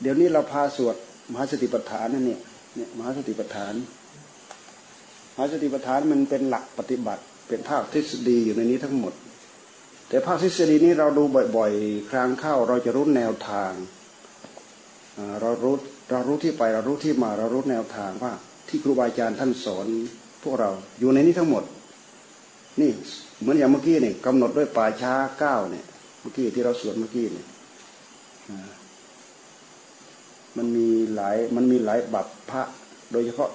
เดี๋ยวนี้เราพาสวดมหาสติปัฏฐานนั่นเนี่ยเนี่ยมหาสติปัฏฐาน มหาสติปัฏฐานมันเป็นหลักปฏิบัติ เป็นภาคทฤษฎีอยู่ในนี้ทั้งหมด แต่ภาคทฤษฎีนี้เราดูบ่อยๆ ครั้งเข้าเราจะรู้แนวทางเรารู้เรารู้ที่ไปเรารู้ที่มาเรารู้แนวทางว่า ที่ครูบาอาจารย์ท่านสอนพวกเราอยู่ในนี้ทั้งหมด นี่เหมือนอย่างเมื่อกี้เนี่ยกำหนดด้วยป่าช้าเก้าเนี่ยเมื่อกี้ที่เราสวดเมื่อกี้เนี่ย มันมีหลายมันมีหลายบัพพระโดยเฉพาะ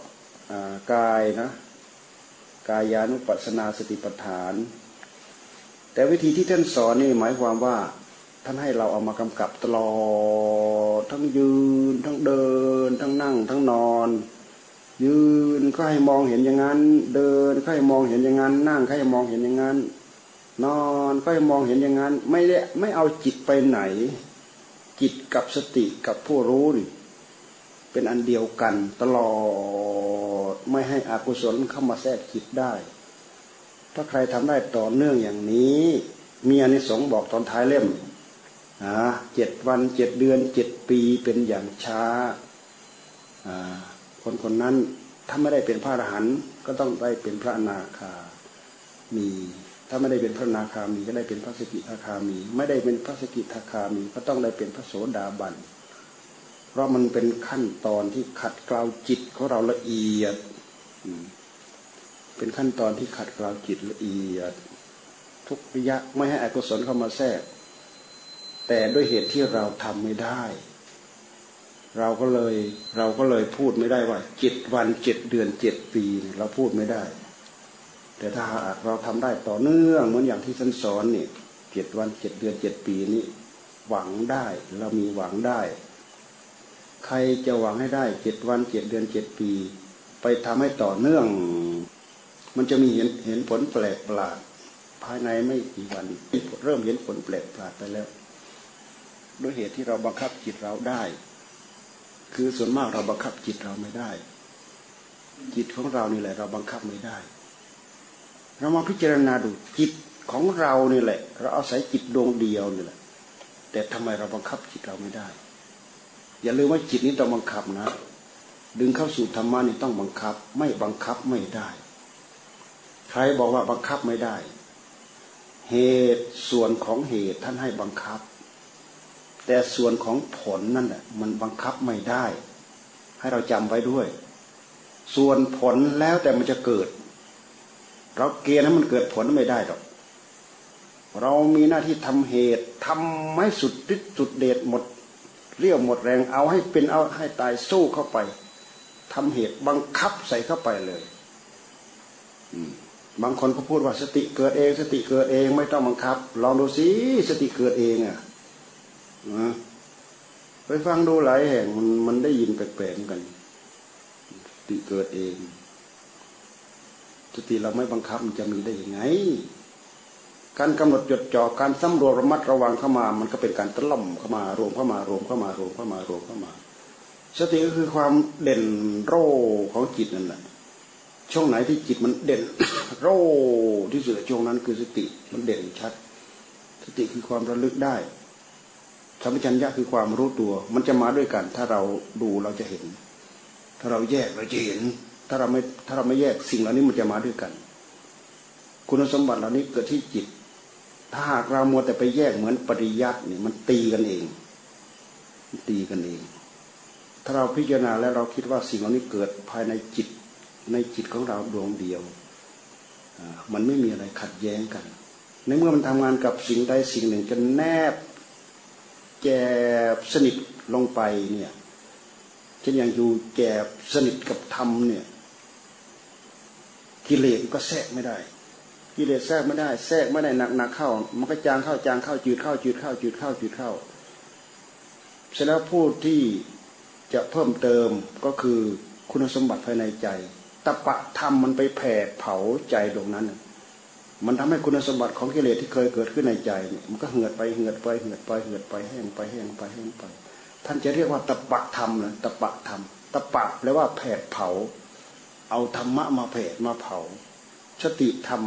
กายนะกายานุปัสนาสติปัฏฐาน แต่วิธีที่ท่านสอนนี่หมายความว่าท่านให้เราเอามากำกับตลอดทั้งยืน ทั้งเดิน ทั้งนั่ง ทั้งนอน ยืนก็ให้มองเห็นอย่างนั้น เดินก็ให้มองเห็นอย่างนั้น นั่งก็ให้มองเห็นอย่างนั้น นอนก็ให้มองเห็นอย่างนั้น ไม่ได้ไม่เอาจิตไปไหน จิตกับสติกับผู้รู้นี่เป็นอันเดียวกันตลอดไม่ให้อกุศลเข้ามาแทรกจิตได้ ถ้าใครทำได้ต่อเนื่องอย่างนี้ มีอนิสงส์บอกตอนท้ายเล่มเจ็ดวันเจ็ดเดือนเจ็ดปีเป็นอย่างช้า คนคนนั้นถ้าไม่ได้เป็นพระอรหันต์ก็ต้องได้เป็นพระนาคามี ถ้าไม่ได้เป็นพระนาคามีก็ได้เป็นพระสกิทาคามี ไม่ได้เป็นพระสกิทาคามี ก็ต้องได้เป็นพระโสดาบัน เพราะมันเป็นขั้นตอนที่ขัดเกลาจิตของเราละเอียด เป็นขั้นตอนที่ขัดเกลาจิตละเอียด ทุกระยะไม่ให้อกุศลเข้ามาแทรก แต่ด้วยเหตุที่เราทำไม่ได้ เราก็เลยเราก็เลยพูดไม่ได้ว่าเจ็ดวันเจ็ดเดือนเจ็ดปีเราพูดไม่ได้ แต่ถ้าหากเราทำได้ต่อเนื่องเหมือนอย่างที่ท่านสอนเนี่ยเจ็ดวันเจ็ดเดือนเจ็ดปีนี้หวังได้เรามีหวังได้ ใครจะหวังให้ได้เจ็ดวันเจ็ดเดือนเจ็ดปี ไปทำให้ต่อเนื่อง มันจะมีเห็นเห็นผลแปลกประหลาด ภายในไม่กี่วันเริ่มเห็นผลแปลกประหลาดไปแล้วด้วยเหตุที่เราบังคับจิตเราได้ คือส่วนมากเราบังคับจิตเราไม่ได้ จิตของเรานี่แหละ เราบังคับไม่ได้ เรามาพิจารณาดูจิตของเรานี่แหละ เราเอาศัยจิตดวงเดียวนี่แหละ แต่ทำไมเราบังคับจิตเราไม่ได้ อย่าลืมว่าจิตนี้ต้องบังคับนะ ดึงเข้าสู่ธรรมะนี่ต้องบังคับ ไม่บังคับไม่ได้ ใครบอกว่าบังคับไม่ได้ เหตุส่วนของเหตุท่านให้บังคับ แต่ส่วนของผลนั่นแหละมันบังคับไม่ได้ ให้เราจำไว้ด้วย ส่วนผลแล้วแต่มันจะเกิด เราเกณฑ์ให้มันเกิดผลไม่ได้หรอก เรามีหน้าที่ทำเหตุทำให้สุดทิศสุดเดชหมด เรียวหมดแรงเอาให้เป็นเอาให้ตายสู้เข้าไปทำเหตุบังคับใส่เข้าไปเลยบางคนก็พูดว่าสติเกิดเอง สติเกิดเองไม่ต้องบังคับ ลองดูสิสติเกิดเองอะนะไปฟังดูหลายแห่งมันมันได้ยินแปลกๆกันสติเกิดเอง สติเราไม่บังคับมันจะมีได้ยังไง การกำหนดจดจ่อการสำรวจระมัดระวังเข้ามา มันก็เป็นการตล่อมเข้ามารวมเข้ามารวมเข้ามารวมเข้ามารวมเข้ามา สติก็คือความเด่นโรของจิตนั่นแหละช่วงไหนที่จิตมันเด่นโรที่สุดช่วงนั้นคือสติมันเด่นชัด สติคือความระลึกได้สัมชัญญะคือความรู้ตัว มันจะมาด้วยกัน ถ้าเราดูเราจะเห็น ถ้าเราแยกเราจะเห็น ถ้าเราไม่ถ้าเราไม่แยกสิ่งเหล่านี้มันจะมาด้วยกัน คุณสมบัติเหล่านี้เกิดที่จิต ถ้าหากเรามัวแต่ไปแยกเหมือนปริยัติเนี่ยมันตีกันเองตีกันเอง ถ้าเราพิจารณาแล้วเราคิดว่าสิ่งเหล่านี้เกิดภายในจิต ในจิตของเราดวงเดียว มันไม่มีอะไรขัดแย้งกัน ในเมื่อมันทำงานกับสิ่งใดสิ่งหนึ่งจะแนบแจบสนิทลงไปเนี่ยเช่นอย่างอยู่แจบสนิทกับธรรมเนี่ย กิเลสก็แทรกไม่ได้ กิเลสแทรกไม่ได้ แทรกไม่ได้หนักหนักเข้า มันก็จางเข้าจางเข้าจืดเข้าจืดเข้าจืดเข้าจืดเข้า เสร็จแล้วผู้ที่จะเพิ่มเติมก็คือคุณสมบัติภายในใจตปะธรรมมันไปแผดเผาใจตรงนั้น มันทำให้คุณสมบัติของกิเลสที่เคยเกิดขึ้นในใจเนี่ยมันก็เหือดไปเหือดไปเหือดไปเหือดไปแห้งไปแห้งไปแห้งไป ท่านจะเรียกว่าตะปะธรรมนะตะปะธรรมตะปะแปลว่าแผดเผา เอาธรรมะมาแผดมาเผา สติธรรม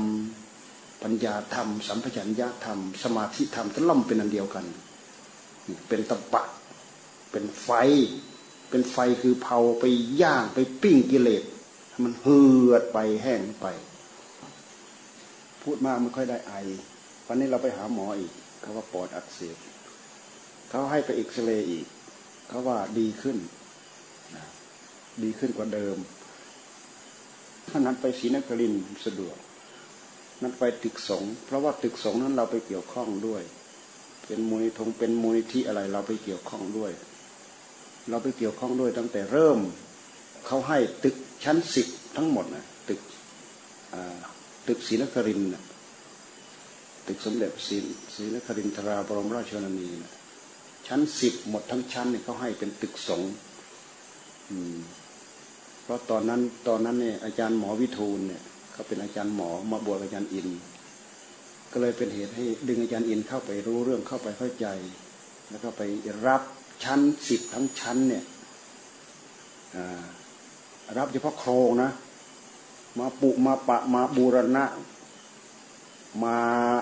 ปัญญาธรรม สัมปชัญญะธรรม สมาธิธรรมทั้งล่ำเป็นอันเดียวกัน เป็นตะปะ เป็นไฟ เป็นไฟคือเผาไปย่างไปปิ้งกิเลสมันเหือดไปแห้งไป พูดมากไม่ค่อยได้ไอ วันนี้เราไปหาหมออีก เขาว่าปอดอักเสบเขาให้ไปเอ็กซเรย์อีก เขาว่าดีขึ้น ดีขึ้นกว่าเดิม ถ้านั้นไปศรีนครินสะดวก นั้นไปตึกสง เพราะว่าตึกสงนั้นเราไปเกี่ยวข้องด้วย เป็นมูลนิธงเป็นมูลนิธิอะไรเราไปเกี่ยวข้องด้วย เราไปเกี่ยวข้องด้วยตั้งแต่เริ่มเขาให้ตึกชั้นสิบทั้งหมดนะตึกตึกศรีนครินนะตึกสมเด็จศรีศรีนครินทราบรมราชชนนีนะชั้นสิบหมดทั้งชั้นเนี่ยเขาให้เป็นตึกสง เพราะตอนนั้นตอนนั้นเนี่ยอาจารย์หมอวิทูลเนี่ยเขาเป็นอาจารย์หมอมาบวชอาจารย์อิน ก็เลยเป็นเหตุให้ดึงอาจารย์อินเข้าไปรู้เรื่องเข้าไปเข้าใจ แล้วก็ไปรับชั้นสิบทั้งชั้นเนี่ยรับเฉพาะโครงนะ มาปุมาปะมาบูรณะ มา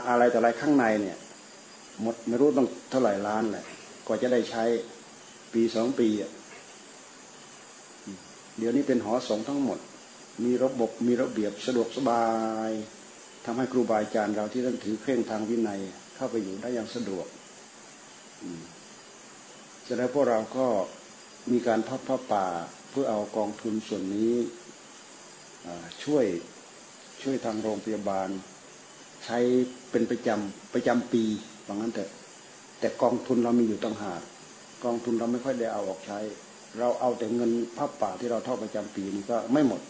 อะไรต่ออะไรข้างในเนี่ยหมดไม่รู้ต้องเท่าไหร่ล้านแหละกว่าจะได้ใช้ปีสองปีอะ เดี๋ยวนี้เป็นหอสงฆ์ทั้งหมด มีระบบมีระเบียบสะดวกสบายทำให้ครูบาอาจารย์เราที่ท่านถือเคร่งทางวินัยเข้าไปอยู่ได้อย่างสะดวกจะได้พวกเราก็มีการพับผ้าป่าเพื่อเอากองทุนส่วนนี้ช่วยช่วยทางโรงพยาบาล ใช้เป็นประจำประจำปีว่างั้นแต่แต่กองทุนเรามีอยู่ต่างหากกองทุนเราไม่ค่อยได้เอาออกใช้ เราเอาแต่เงินผ้าป่าที่เราทอดประจำปีนี้ก็ไม่หมด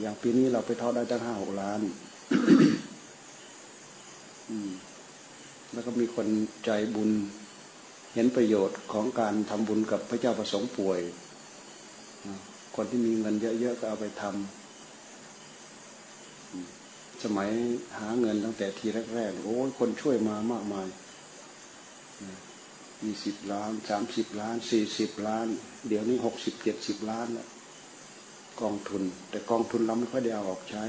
อย่างปีนี้เราไปทอดได้ตั้งห้าหกล้านแล้วก็มีคนใจบุญ เห็นประโยชน์ของการทำบุญกับพระเจ้าประสงค์ป่วย คนที่มีเงินเยอะๆก็เอาไปทำสมัยหาเงินตั้งแต่ทีแรกๆ โอ้ยคนช่วยมามากมาย ยี่สิบล้านสามสิบล้านสี่สิบล้าน เดี๋ยวนี้หกสิบเจ็ดสิบล้านแล้วกองทุน แต่กองทุนเราไม่ค่อยได้เอาออกใช้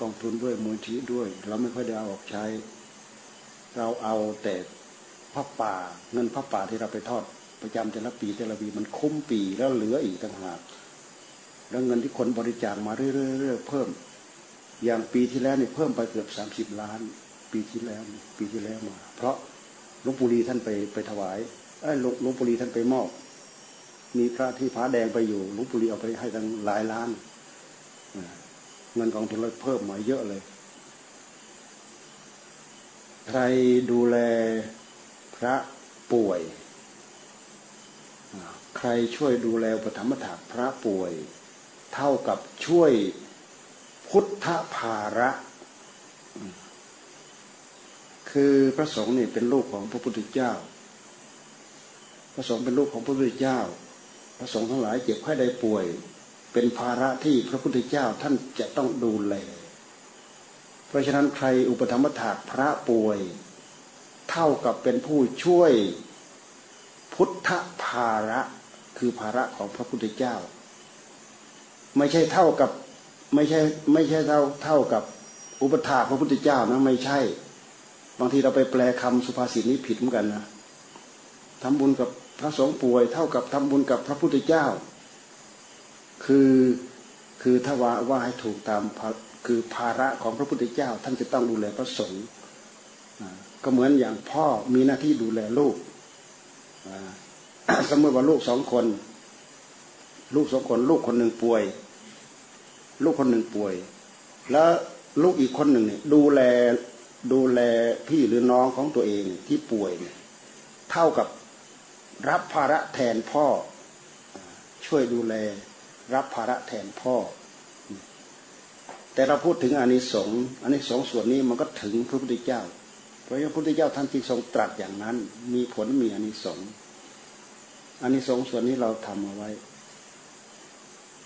กองทุนด้วยมูลที่ด้วย เราไม่ค่อยได้เอาออกใช้ เราเอาแต่พระป่าเงินพระป่าที่เราไปทอดประจำแต่ละปีแต่ละปีมันคุ้มปีแล้วเหลืออีกต่างหากแล้วเงินที่คนบริจาคมาเรื่อยๆเพิ่ม อย่างปีที่แล้วนี่เพิ่มไปเกือบสามสิบล้าน ปีที่แล้วปีที่แล้วมา เพราะ หลวงปู่ลีท่านไปไปถวายไอ้หลวงปู่ลีท่านไปมอบ มีพระที่ผาแดงไปอยู่หลวงปู่ลีเอาไปให้ตั้งหลายล้านเงินกองทุนเราเพิ่มมาเยอะเลย ใครดูแลพระป่วย ใครช่วยดูแลปฐมถาพระป่วย เท่ากับช่วยพุทธภาระ คือพระสงฆ์นี่เป็นลูกของพระพุทธเจ้า พระสงฆ์เป็นลูกของพระพุทธเจ้า พระสงฆ์ทั้งหลายเจ็บไข้ได้ป่วย เป็นภาระที่พระพุทธเจ้าท่านจะต้องดูแล เพราะฉะนั้นใครอุปธรรมถากพระป่วย เท่ากับเป็นผู้ช่วยพุทธภาระคือภาระของพระพุทธเจ้า ไม่ใช่เท่ากับไม่ใช่ไม่ใช่เท่าเท่ากับอุปถาพระพุทธเจ้านะไม่ใช่ บางทีเราไปแปลคำสุภาษิตนี้ผิดเหมือนกันนะทำบุญกับพระสงฆ์ป่วย เท่ากับทำบุญกับพระพุทธเจ้า คือคือถ้าว่าว่าให้ถูกตามคือภาระของพระพุทธเจ้า ท่านจะต้องดูแลพระสงฆ์ก็เหมือนอย่างพ่อมีหน้าที่ดูแลลูกสมมติว่าลูกสองคน ลูกสองคน ลูกคนหนึ่งป่วย ลูกคนหนึ่งป่วย แล้วลูกอีกคนหนึ่งเนี่ยดูแล ดูแลพี่หรือน้องของตัวเองที่ป่วยเนี่ยเท่ากับรับภาระแทนพ่อ ช่วยดูแลรับภาระแทนพ่อ แต่เราพูดถึงอานิสงส์อานิสงส์ส่วนนี้มันก็ถึงพระพุทธเจ้า เพราะพระพุทธเจ้าท่านจึงทรงตรัสอย่างนั้น มีผลมีอานิสงส์อานิสงส์ส่วนนี้เราทำเอาไว้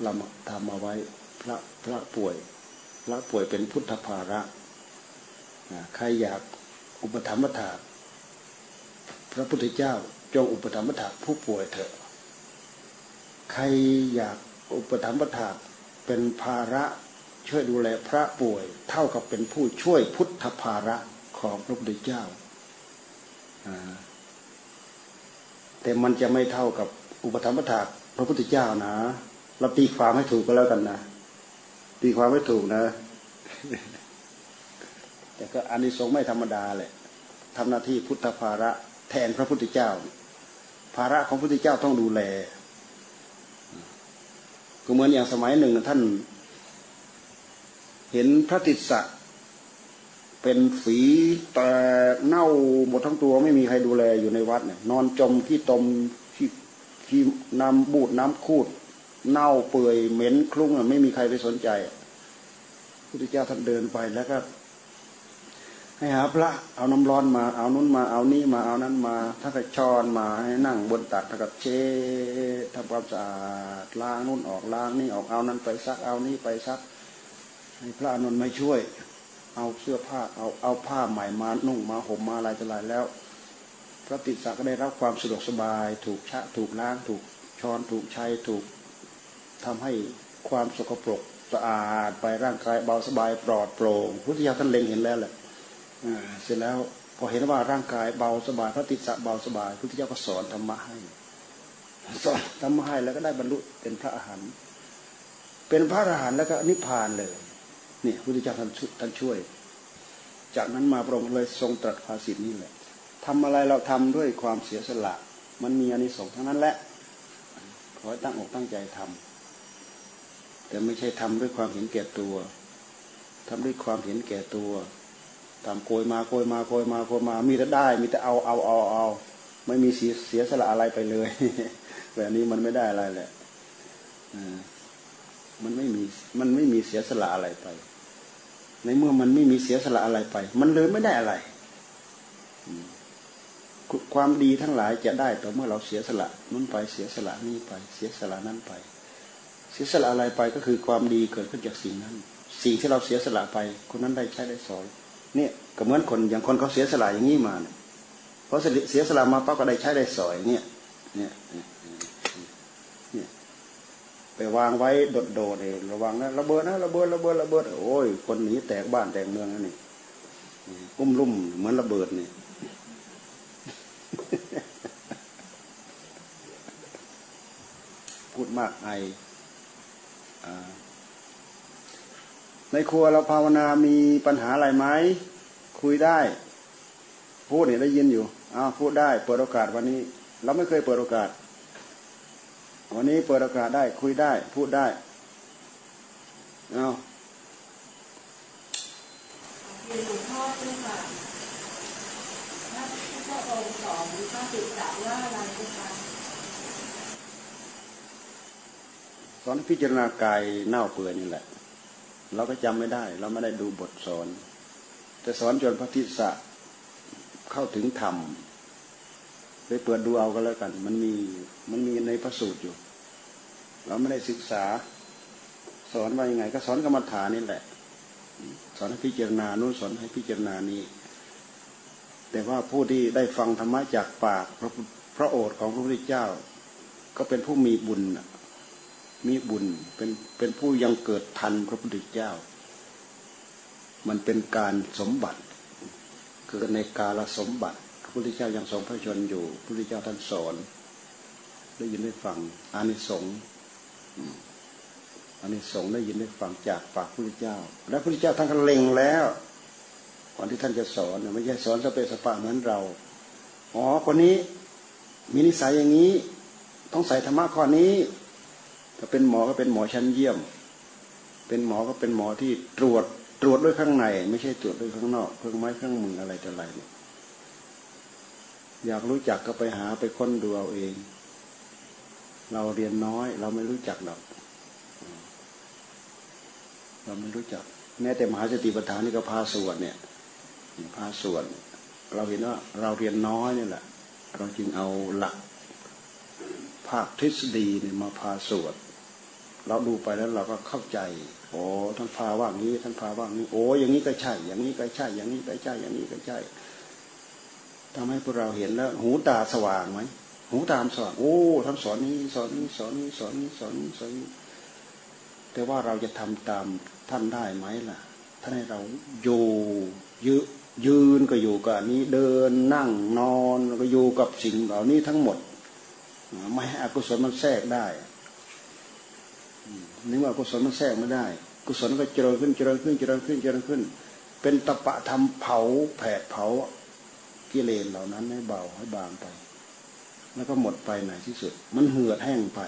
เราทำเอาไว้พระพระป่วย พระป่วยเป็นพุทธภาระ ใครอยากอุปถัมภถาพระพุทธเจ้าจงอุปถัมภถาผู้ป่วยเถอะ ใครอยากอุปถัมภถาเป็นภาระช่วยดูแลพระป่วย เท่ากับเป็นผู้ช่วยพุทธภาระของพระพุทธเจ้าแต่มันจะไม่เท่ากับอุปธรรมถาพระพุทธเจ้านะเราตีความให้ถูกก็แล้วกันนะตีความไม่ถูกนะ แต่ก็อานิสงส์ไม่ธรรมดาแหละทำหน้าที่พุทธภาระแทนพระพุทธเจ้า ภาระของพระพุทธเจ้าต้องดูแลก็เหมือนอย่างสมัยหนึ่งท่าน เห็นพระติสสะเป็นฝีแต่เน่าหมดทั้งตัวไม่มีใครดูแลอยู่ในวัดเนี่ยนอนจมที่ตมที่ที่น้ำบูดน้ำคูด เน่าเปื่อยเหม็นคลุ้งไม่มีใครไปสนใจพุทธเจ้าท่านเดินไปแล้วก็ ให้หาพระเอาน้ำร้อนมาเอานู้นมาเอานี้มาเอานั้นมาถ้าก็ชอนมาให้นั่งบนตักถ้าก็เช็ดทำความสะอาดล้างนู้นออกล้างนี่ออกเอานั้นไปซักเอานี้ไปซักให้พระนนท์มาช่วย เอาเสื้อผ้าเอาเอาผ้าใหม่มานุ่งมาห่มมาอะไรต่ออะไรแล้ว พระติสสะก็ได้รับความสะดวกสบาย ถูกชะถูกล้างถูกช้อนถูกใช้ถูกทำให้ความสกปรกสะอาดไปร่างกายเบาสบายปลอดโปร่งพุทธิยาท่านเล็งเห็นแล้วแหละ เสร็จแล้วพอเห็นว่าร่างกายเบาสบายพระติสะเบาสบายพุทธิยาก็สอนธรรมะให้สอนธรรมะให้แล้วก็ได้บรรลุเป็นพระอาหารเป็นพระอรหันต์แล้วก็นิพพานเลยนี่พุทธิยาท่านท่านช่วย จากนั้นมาพระองค์เลยทรงตรัสภาษิตนี้แหละทำอะไรเราทำด้วยความเสียสละ มันมีอานิสงส์ทั้งนั้นแหละขอให้ตั้งอกตั้งใจทำแต่ไม่ใช่ทำด้วยความเห็นแก่ตัวทำด้วยความเห็นแก่ตัว ทำโกยมาโกยมาโกยมาโกยมา มีแต่ได้ มีแต่เอาเอาเอาเอาไม่มีเสียเสียสละอะไรไปเลย แบบนี้มันไม่ได้อะไรแหละมันไม่มีมันไม่มีเสียสละอะไรไป ในเมื่อมันไม่มีเสียสละอะไรไป มันเลยไม่ได้อะไรความดีทั้งหลายจะได้ต่อเมื่อเราเสียสละนู้นไปเสียสละนี่ไป เสียสละนั้นไป เสียสละอะไรไปก็คือความดีเกิดขึ้นจากสิ่งนั้น สิ่งที่เราเสียสละไป คนนั้นได้ใช้ได้สอน เนี่ยก็เหมือนคนอย่างคนเขาเสียสละอย่างนี้มาเนี่ยพราะเสียสละมาปั๊บก็ได้ใช้ได้สอยเนี่ยเนี่ยเนี่ยไปวางไว้โดดๆเลยระวังนะระเบิดนะระเบิดระเบิดระเบิดโอ้ยคนหนีแตกบ้านแตกเมืองนั่นนี่อุ้มลุ่มเหมือนระเบิดเนี่ยพูดมากไอ ในครัวเราภาวนามีปัญหาอะไรไหมคุยได้ พูดเนี่ยได้ยินอยู่อ้าวพูดได้เปิดโอกาสวันนี้ เราไม่เคยเปิดโอกาส วันนี้เปิดโอกาสได้ คุยได้ พูดได้เอาหลวงพ่อเจ้าค่ะถ้าพระองค์สอนพระติสาว่าอะไรเจ้าค่ะสอนพิจารณากายเน่าเปื่อยนี่แหละ เราก็จำไม่ได้ เราไม่ได้ดูบทสอน แต่สอนจนพระทิศะเข้าถึงธรรมไปเปิดดูเอาก็แล้วกัน มันมีมันมีในพระสูตรอยู่ เราไม่ได้ศึกษา สอนว่ายังไง ก็สอนกรรมฐานนี่แหละ สอนให้พิจารณานู้นสอนให้พิจารณานี้ แต่ว่าผู้ที่ได้ฟังธรรมะจากปากพระพระโอษฐ์ของพระพุทธเจ้า ก็เป็นผู้มีบุญ มีบุญเป็นเป็นผู้ยังเกิดทันพระพุทธเจ้า มันเป็นการสมบัติเกิดในกาลสมบัติ พระพุทธเจ้ายังทรงพระชนอยู่ พระพุทธเจ้าท่านสอนได้ยินได้ฟังอานิสงส์อานิสงส์ได้ยินได้ฟังจากปากพระพุทธเจ้า และพระพุทธเจ้าท่านก็เล็งแล้วก่อนที่ท่านจะสอนไม่ใช่สอนสเปสปะเหมือนเราอ๋อคนนี้มีนิสัยอย่างนี้ ต้องใส่ธรรมะข้อนี้ ถ้าเป็นหมอก็เป็นหมอชั้นเยี่ยม เป็นหมอก็เป็นหมอที่ตรวจตรวจด้วยข้างใน ไม่ใช่ตรวจด้วยข้างนอกเครื่องไม้เครื่องมืออะไรแต่ไรเนี่ยอยากรู้จักก็ไปหาไปค้นดูเอาเอง เราเรียนน้อย เราไม่รู้จักหรอกเราไม่รู้จัก แม้แต่มหาสติปัฏฐานนี่ก็พาสวดเนี่ยพาสวดเราเห็นว่าเราเรียนน้อยนี่แหละ เราจึงเอาหลัก ภาคทฤษฎีเนี่ยมาพาสวด เราดูไปแล้วเราก็เข้าใจโอ้ท่านพาว่างี้ท่านพาว่างี้โอ้อย่างนี้ก็ใช่ อย่างนี้ก็ใช่ อย่างนี้ก็ใช่ อย่างนี้ก็ใช่ทำให้พวกเราเห็นแล้ว หูตาสว่างไหมหูตามสว่างโอ้ท่านสอนนี้สอนนี้สอนนี้สอนนี้สอนนี้สอนนี้แต่ว่าเราจะทำตามท่านได้ไหมล่ะท่านให้เราอยู่ยืยืนก็อยู่กับนี้เดินนั่งนอนก็อยู่กับสิ่งเหล่านี้ทั้งหมด ไม่ให้อกุศลมันแทรกได้ นึกว่ากุศลมันแทรกไม่ได้ กุศลก็เจริญขึ้นเจริญขึ้นเจริญขึ้นเจริญขึ้น เป็นตะปะทำเผาแผดเผากิเลสเหล่านั้นให้เบาให้บางไป แล้วก็หมดไปในที่สุด มันเหือดแห้งไป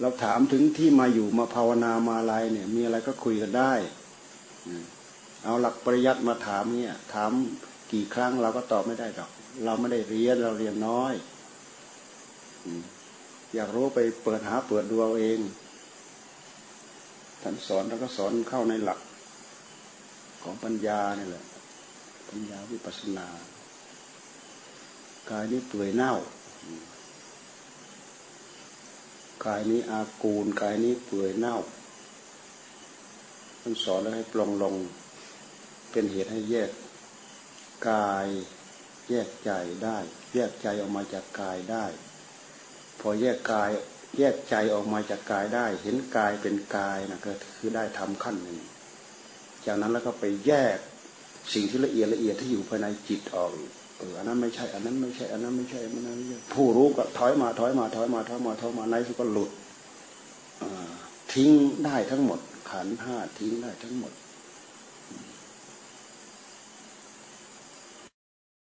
เราถามถึงที่มาอยู่มาภาวนามาอะไรเนี่ย มีอะไรก็คุยกันได้เอาหลักปริยัติมาถามเนี่ย ถามกี่ครั้งเราก็ตอบไม่ได้หรอก เราไม่ได้เรียนเราเรียนน้อย อยากรู้ไปเปิดหาเปิดดูเอาเองท่านสอนแล้วก็สอนเข้าในหลักของปัญญานี่แหละ ปัญญาวิปัสสนากายนี้เปื่อยเน่ากายนี้อากูลกายนี้เปื่อยเน่าท่านสอนแล้วให้ปลงลงเป็นเหตุให้แยกกาย แยกใจได้ แยกใจออกมาจากกายได้ พอแยกกายแยกใจออกมาจากกายได้ เห็นกายเป็นกายนะก็คือได้ทำขั้นหนึ่งจากนั้นแล้วก็ไปแยกสิ่งที่ละเอียดละเอียดที่อยู่ภายในจิตออกเอออันนั้นไม่ใช่ อันนั้นไม่ใช่ อันนั้นไม่ใช่อันนั้นไม่ใช่ผู้รู้ก็ถอยมาถอยมาถอยมาถอยมาถอยมาในสุดก็หลุดทิ้งได้ทั้งหมด ขันห้าทิ้งได้ทั้งหมด